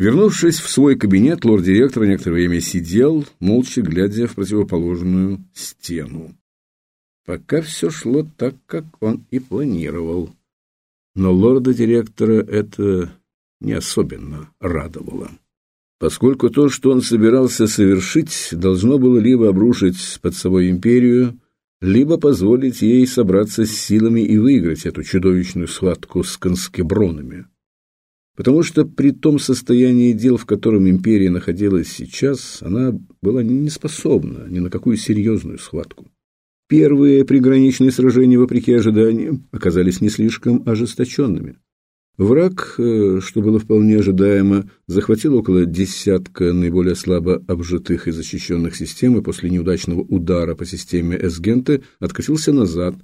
Вернувшись в свой кабинет, лорд-директор некоторое время сидел, молча глядя в противоположную стену. Пока все шло так, как он и планировал. Но лорда-директора это не особенно радовало. Поскольку то, что он собирался совершить, должно было либо обрушить под собой империю, либо позволить ей собраться с силами и выиграть эту чудовищную схватку с конскебронами. Потому что при том состоянии дел, в котором империя находилась сейчас, она была не способна ни на какую серьезную схватку. Первые приграничные сражения, вопреки ожиданиям, оказались не слишком ожесточенными. Враг, э, что было вполне ожидаемо, захватил около десятка наиболее слабо обжитых и защищенных систем и после неудачного удара по системе Эсгента откатился назад.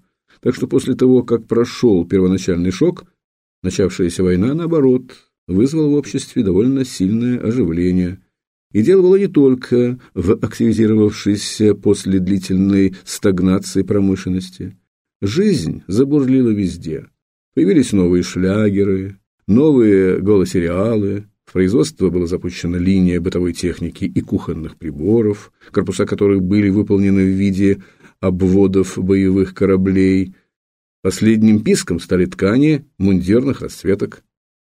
Так что после того, как прошел первоначальный шок, начавшаяся война, наоборот, вызвал в обществе довольно сильное оживление. И дело было не только в активизировавшейся после длительной стагнации промышленности. Жизнь забурлила везде. Появились новые шлягеры, новые голосериалы, в производство была запущена линия бытовой техники и кухонных приборов, корпуса которых были выполнены в виде обводов боевых кораблей. Последним писком стали ткани мундирных расцветок.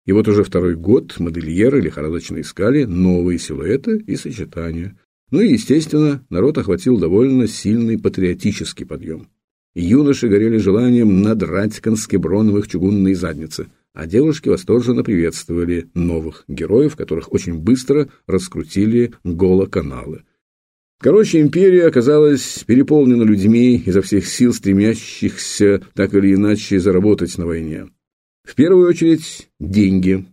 И вот уже второй год модельеры лихорадочно искали новые силуэты и сочетания. Ну и, естественно, народ охватил довольно сильный патриотический подъем. Юноши горели желанием надрать конскеброновых чугунные задницы, а девушки восторженно приветствовали новых героев, которых очень быстро раскрутили голоканалы. Короче, империя оказалась переполнена людьми изо всех сил стремящихся так или иначе заработать на войне. В первую очередь деньги.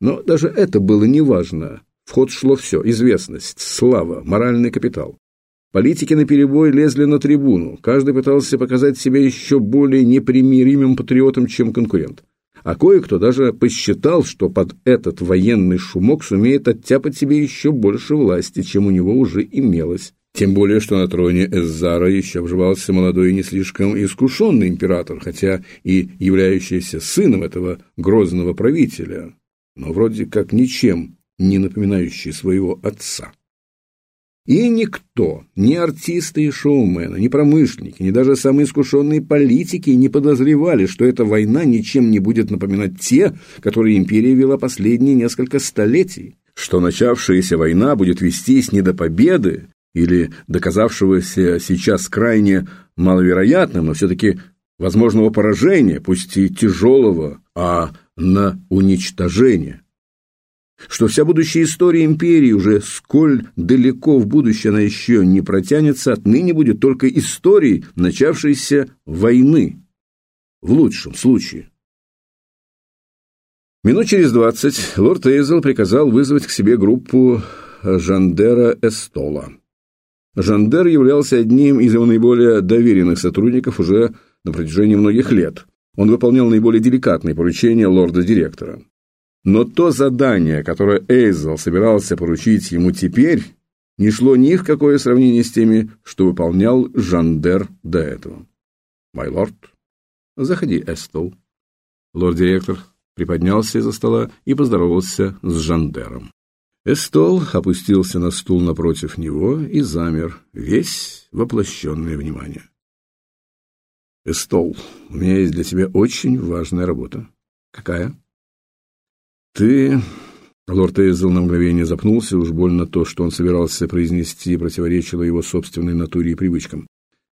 Но даже это было неважно. В ход шло все – известность, слава, моральный капитал. Политики наперебой лезли на трибуну, каждый пытался показать себя еще более непримиримым патриотом, чем конкурент. А кое-кто даже посчитал, что под этот военный шумок сумеет оттяпать себе еще больше власти, чем у него уже имелось. Тем более, что на троне Эззара еще обживался молодой и не слишком искушенный император, хотя и являющийся сыном этого грозного правителя, но вроде как ничем не напоминающий своего отца. И никто, ни артисты и шоумены, ни промышленники, ни даже самые искушенные политики не подозревали, что эта война ничем не будет напоминать те, которые империя вела последние несколько столетий, что начавшаяся война будет вестись не до победы, или доказавшегося сейчас крайне маловероятным, но все-таки возможного поражения, пусть и тяжелого, а на уничтожение. Что вся будущая история империи уже сколь далеко в будущее она еще не протянется, отныне будет только историей начавшейся войны. В лучшем случае. Минут через двадцать лорд Эйзел приказал вызвать к себе группу Жандера Эстола. Жандер являлся одним из его наиболее доверенных сотрудников уже на протяжении многих лет. Он выполнял наиболее деликатные поручения лорда-директора. Но то задание, которое Эйзел собирался поручить ему теперь, не шло ни в какое сравнение с теми, что выполнял Жандер до этого. «Май лорд, заходи, Эстол». Лорд-директор приподнялся из-за стола и поздоровался с Жандером. Эстол опустился на стул напротив него и замер, весь воплощенное внимание. «Эстол, у меня есть для тебя очень важная работа». «Какая?» «Ты...» Лорд Эйзел на мгновение запнулся, уж больно то, что он собирался произнести, противоречило его собственной натуре и привычкам.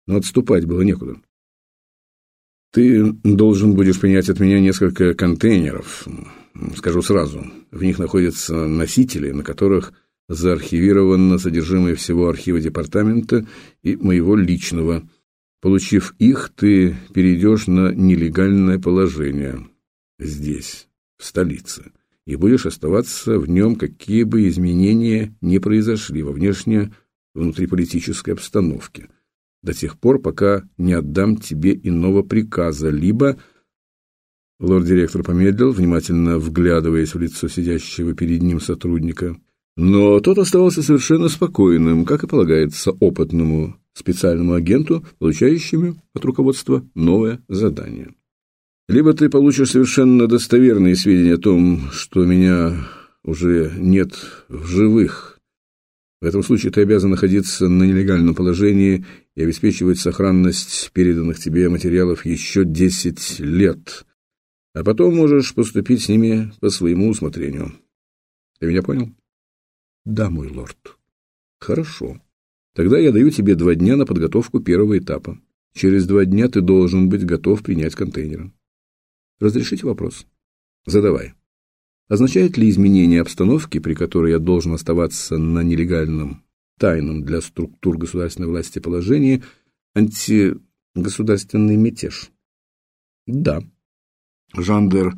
Но отступать было некуда. «Ты должен будешь принять от меня несколько контейнеров, Скажу сразу, в них находятся носители, на которых заархивировано содержимое всего архива департамента и моего личного. Получив их, ты перейдешь на нелегальное положение здесь, в столице, и будешь оставаться в нем, какие бы изменения не произошли во внешне внутриполитической обстановке, до тех пор, пока не отдам тебе иного приказа, либо – Лорд-директор помедлил, внимательно вглядываясь в лицо сидящего перед ним сотрудника. Но тот оставался совершенно спокойным, как и полагается опытному специальному агенту, получающему от руководства новое задание. Либо ты получишь совершенно достоверные сведения о том, что меня уже нет в живых. В этом случае ты обязан находиться на нелегальном положении и обеспечивать сохранность переданных тебе материалов еще 10 лет. А потом можешь поступить с ними по своему усмотрению. Ты меня понял? Да, мой лорд. Хорошо. Тогда я даю тебе два дня на подготовку первого этапа. Через два дня ты должен быть готов принять контейнеры. Разрешите вопрос? Задавай. Означает ли изменение обстановки, при которой я должен оставаться на нелегальном, тайном для структур государственной власти положении, антигосударственный мятеж? Да. Жандер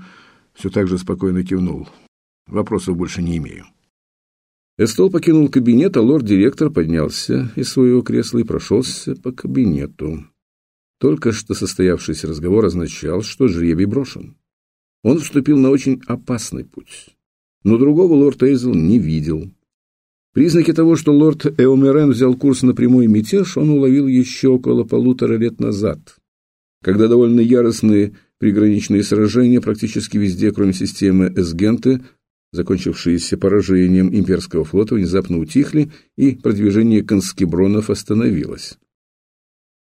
все так же спокойно кивнул. Вопросов больше не имею. Эстол покинул кабинет, а лорд-директор поднялся из своего кресла и прошелся по кабинету. Только что состоявшийся разговор означал, что жребий брошен. Он вступил на очень опасный путь. Но другого лорд Эйзел не видел. Признаки того, что лорд Эомерен взял курс на прямой мятеж, он уловил еще около полутора лет назад, когда довольно яростные приграничные сражения практически везде, кроме системы Эсгенты, закончившиеся поражением имперского флота, внезапно утихли, и продвижение конскебронов остановилось.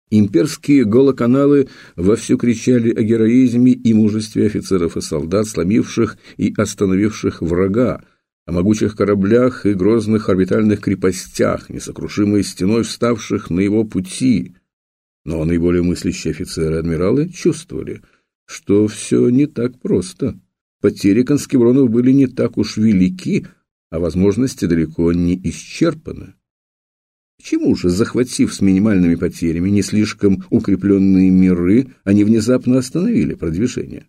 Имперские голоканалы вовсю кричали о героизме и мужестве офицеров и солдат, сломивших и остановивших врага, о могучих кораблях и грозных орбитальных крепостях, несокрушимой стеной вставших на его пути. Но наиболее мыслящие офицеры и адмиралы чувствовали, что все не так просто. Потери конскебронов были не так уж велики, а возможности далеко не исчерпаны. Почему же, захватив с минимальными потерями не слишком укрепленные миры, они внезапно остановили продвижение?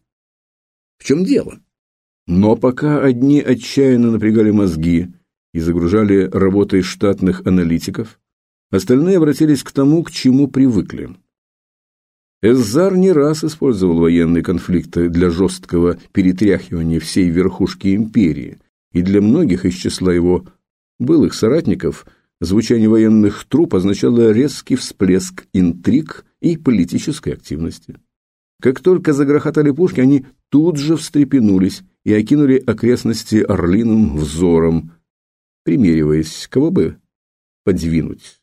В чем дело? Но пока одни отчаянно напрягали мозги и загружали работой штатных аналитиков, остальные обратились к тому, к чему привыкли. Эззар не раз использовал военные конфликты для жесткого перетряхивания всей верхушки империи, и для многих из числа его былых соратников звучание военных труп означало резкий всплеск интриг и политической активности. Как только загрохотали пушки, они тут же встрепенулись и окинули окрестности орлиным взором, примериваясь, кого бы подвинуть,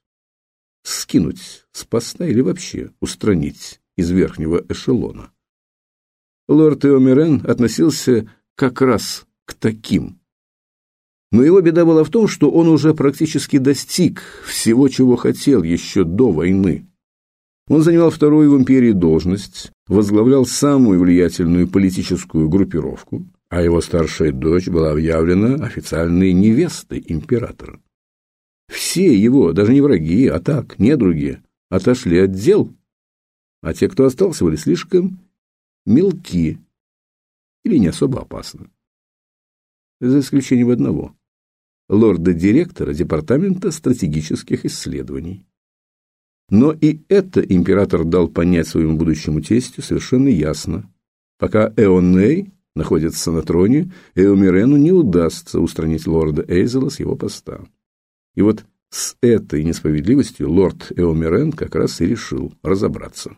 скинуть с поста или вообще устранить из верхнего эшелона. Лорд Эомерен относился как раз к таким. Но его беда была в том, что он уже практически достиг всего, чего хотел еще до войны. Он занимал вторую в империи должность, возглавлял самую влиятельную политическую группировку, а его старшая дочь была объявлена официальной невестой императора. Все его, даже не враги, а так, недруги, отошли от дел а те, кто остался, были слишком мелки или не особо опасны. За исключением одного – лорда-директора Департамента стратегических исследований. Но и это император дал понять своему будущему тестю совершенно ясно. Пока Эоней находится на троне, Эомирену не удастся устранить лорда Эйзела с его поста. И вот с этой несправедливостью лорд Эомирен как раз и решил разобраться.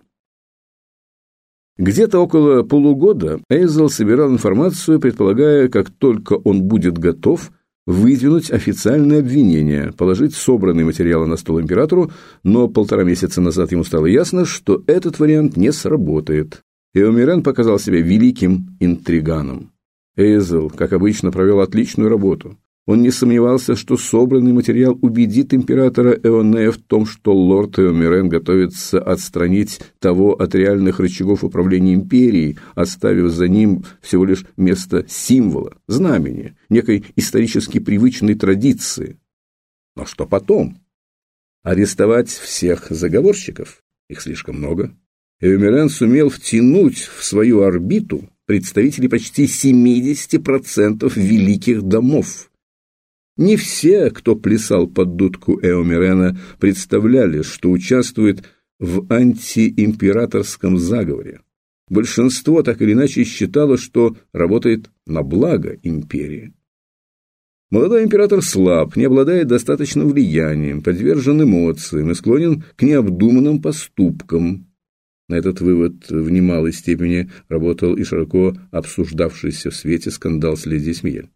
Где-то около полугода Эйзел собирал информацию, предполагая, как только он будет готов, выдвинуть официальное обвинение, положить собранные материалы на стол императору, но полтора месяца назад ему стало ясно, что этот вариант не сработает. Эомирен показал себя великим интриганом. Эйзел, как обычно, провел отличную работу. Он не сомневался, что собранный материал убедит императора Эонея в том, что лорд Эомирен готовится отстранить того от реальных рычагов управления империей, оставив за ним всего лишь место символа, знамени, некой исторически привычной традиции. Но что потом? Арестовать всех заговорщиков? Их слишком много. Эомирен сумел втянуть в свою орбиту представителей почти 70% великих домов. Не все, кто плясал под дудку Эомирена, представляли, что участвует в антиимператорском заговоре. Большинство так или иначе считало, что работает на благо империи. Молодой император слаб, не обладает достаточным влиянием, подвержен эмоциям и склонен к необдуманным поступкам. На этот вывод в немалой степени работал и широко обсуждавшийся в свете скандал с леди Смиель.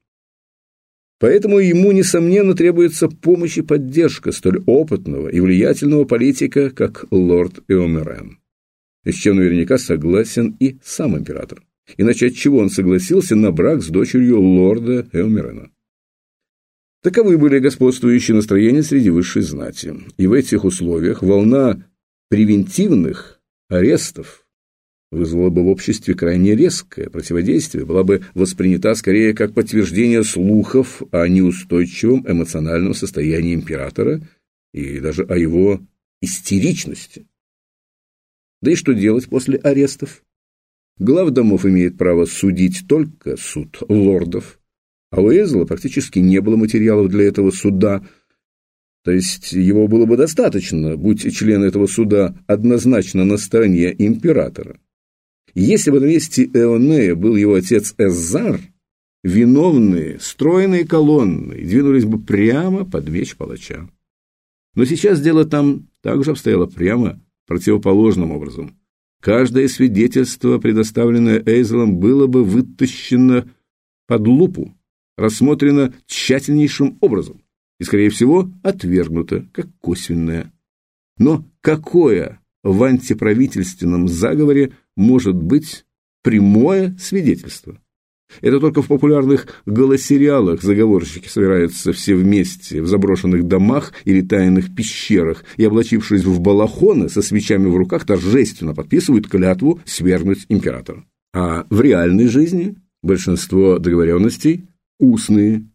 Поэтому ему, несомненно, требуется помощь и поддержка столь опытного и влиятельного политика, как лорд Эомерен. С чем наверняка согласен и сам император. Иначе от чего он согласился на брак с дочерью лорда Эомерена? Таковы были господствующие настроения среди высшей знати. И в этих условиях волна превентивных арестов вызвала бы в обществе крайне резкое противодействие, была бы воспринята скорее как подтверждение слухов о неустойчивом эмоциональном состоянии императора и даже о его истеричности. Да и что делать после арестов? Глав домов имеет право судить только суд лордов, а у Эзела практически не было материалов для этого суда, то есть его было бы достаточно, будь член этого суда однозначно на стороне императора. Если бы на месте Эонея был его отец Эзар, виновные, стройные колонны двинулись бы прямо под меч палача. Но сейчас дело там также обстояло прямо противоположным образом. Каждое свидетельство, предоставленное Эйзелом, было бы вытащено под лупу, рассмотрено тщательнейшим образом и, скорее всего, отвергнуто как косвенное. Но какое в антиправительственном заговоре может быть прямое свидетельство. Это только в популярных голосериалах заговорщики собираются все вместе в заброшенных домах или тайных пещерах и, облачившись в балахоны, со свечами в руках торжественно подписывают клятву свергнуть императора. А в реальной жизни большинство договоренностей устные,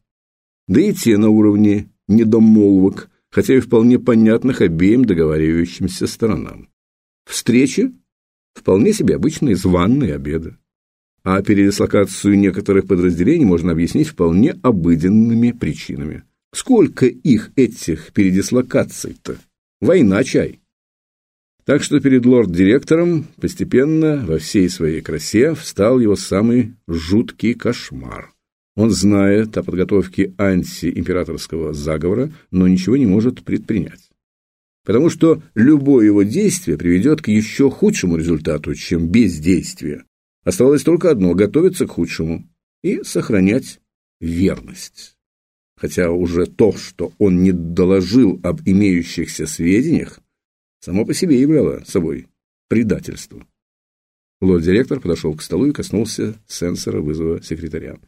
да и те на уровне недомолвок, хотя и вполне понятных обеим договаривающимся сторонам. Встречи вполне себе обычные званные обеды. А передислокацию некоторых подразделений можно объяснить вполне обыденными причинами. Сколько их, этих передислокаций-то? Война чай. Так что перед лорд-директором постепенно во всей своей красе встал его самый жуткий кошмар. Он знает о подготовке антиимператорского заговора, но ничего не может предпринять потому что любое его действие приведет к еще худшему результату, чем бездействие. Оставалось только одно – готовиться к худшему и сохранять верность. Хотя уже то, что он не доложил об имеющихся сведениях, само по себе являло собой предательство. Лорд-директор подошел к столу и коснулся сенсора вызова секретаря.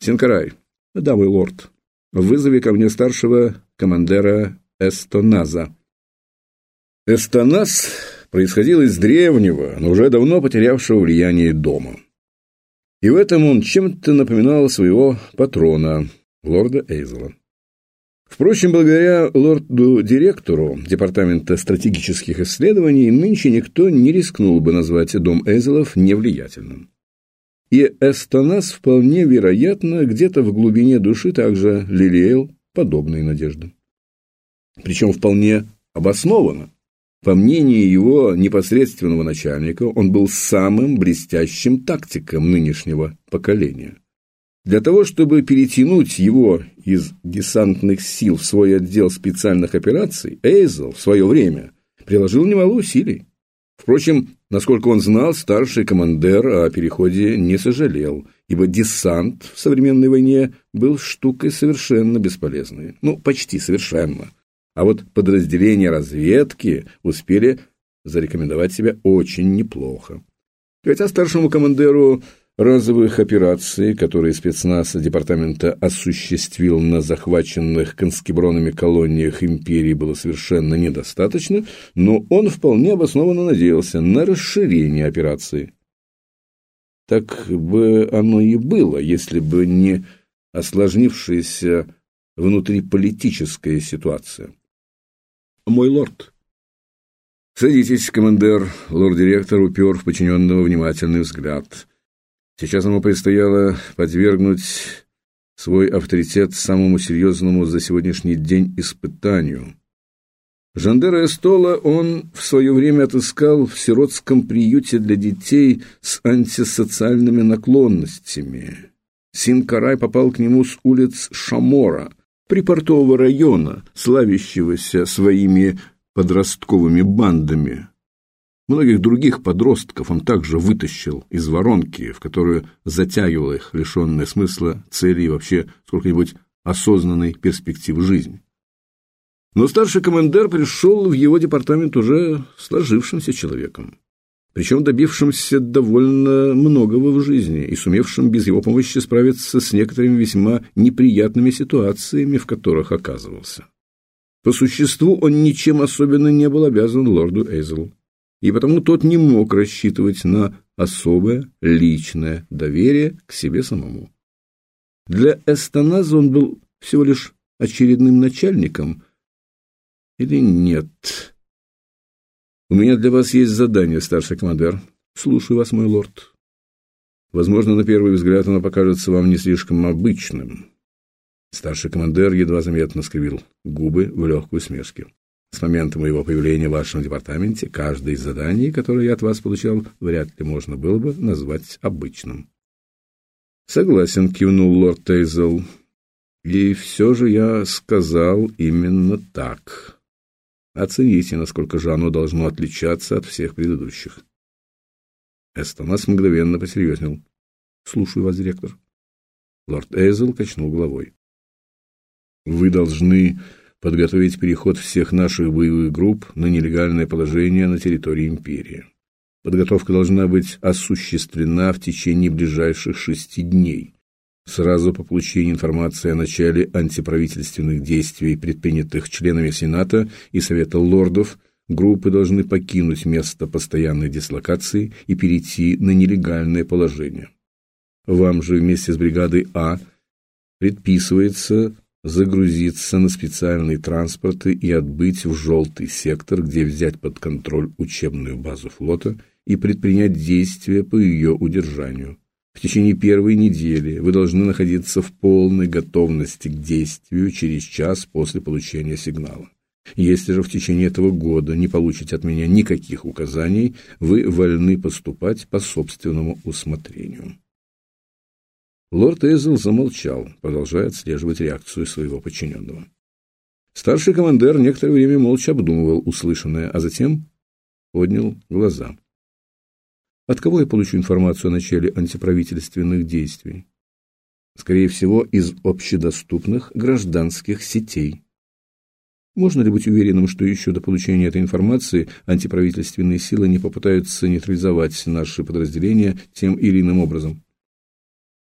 «Синкарай, да, мой лорд, вызови ко мне старшего командера Эстоназа. Эстоназ происходил из древнего, но уже давно потерявшего влияние дома. И в этом он чем-то напоминал своего патрона, лорда Эйзела. Впрочем, благодаря лорду-директору Департамента стратегических исследований нынче никто не рискнул бы назвать дом Эйзелов невлиятельным. И Эстонас вполне вероятно где-то в глубине души также лелеял подобные надежды причем вполне обоснованно. По мнению его непосредственного начальника, он был самым блестящим тактиком нынешнего поколения. Для того, чтобы перетянуть его из десантных сил в свой отдел специальных операций, Эйзел в свое время приложил немало усилий. Впрочем, насколько он знал, старший командир о переходе не сожалел, ибо десант в современной войне был штукой совершенно бесполезной. Ну, почти совершенно. А вот подразделения разведки успели зарекомендовать себя очень неплохо. Хотя старшему командиру разовых операций, которые спецназ департамента осуществил на захваченных конскебронами колониях империи, было совершенно недостаточно, но он вполне обоснованно надеялся на расширение операции. Так бы оно и было, если бы не осложнившаяся внутриполитическая ситуация. «Мой лорд». «Садитесь, командир». Лорд-директор упер в подчиненного внимательный взгляд. Сейчас ему предстояло подвергнуть свой авторитет самому серьезному за сегодняшний день испытанию. Жандера Эстола он в свое время отыскал в сиротском приюте для детей с антисоциальными наклонностями. Синкарай попал к нему с улиц Шамора – припортового района, славящегося своими подростковыми бандами. Многих других подростков он также вытащил из воронки, в которую затягивал их лишенное смысла, цели и вообще сколько-нибудь осознанной перспективы жизни. Но старший командир пришел в его департамент уже сложившимся человеком, причем добившимся довольно многого в жизни и сумевшим без его помощи справиться с некоторыми весьма неприятными ситуациями, в которых оказывался. По существу он ничем особенно не был обязан лорду Эйзелу и потому тот не мог рассчитывать на особое личное доверие к себе самому. Для Эстоназа он был всего лишь очередным начальником или нет? У меня для вас есть задание, старший командир. Слушаю вас, мой лорд. Возможно, на первый взгляд оно покажется вам не слишком обычным. Старший командир едва заметно скривил губы в легкой усмешке. С момента моего появления в вашем департаменте каждое из заданий, которые я от вас получал, вряд ли можно было бы назвать обычным. Согласен, кивнул лорд Тейзел. И все же я сказал именно так. Оцените, насколько же оно должно отличаться от всех предыдущих. Эстонас мгновенно посерьезнел. Слушаю вас, директор. Лорд Эйзел качнул головой. Вы должны подготовить переход всех наших боевых групп на нелегальное положение на территории империи. Подготовка должна быть осуществлена в течение ближайших шести дней. Сразу по получению информации о начале антиправительственных действий, предпринятых членами Сената и Совета лордов, группы должны покинуть место постоянной дислокации и перейти на нелегальное положение. Вам же вместе с бригадой А предписывается загрузиться на специальные транспорты и отбыть в желтый сектор, где взять под контроль учебную базу флота и предпринять действия по ее удержанию. В течение первой недели вы должны находиться в полной готовности к действию через час после получения сигнала. Если же в течение этого года не получите от меня никаких указаний, вы вольны поступать по собственному усмотрению. Лорд Эйзел замолчал, продолжая отслеживать реакцию своего подчиненного. Старший командир некоторое время молча обдумывал услышанное, а затем поднял глаза. От кого я получу информацию о начале антиправительственных действий? Скорее всего, из общедоступных гражданских сетей. Можно ли быть уверенным, что еще до получения этой информации антиправительственные силы не попытаются нейтрализовать наши подразделения тем или иным образом?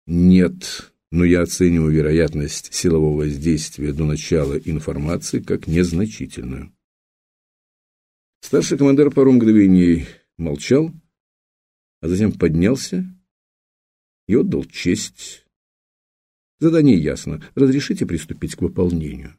Нет, но я оцениваю вероятность силового воздействия до начала информации как незначительную. Старший командир пару мгновений молчал, а затем поднялся и отдал честь. Задание ясно. Разрешите приступить к выполнению.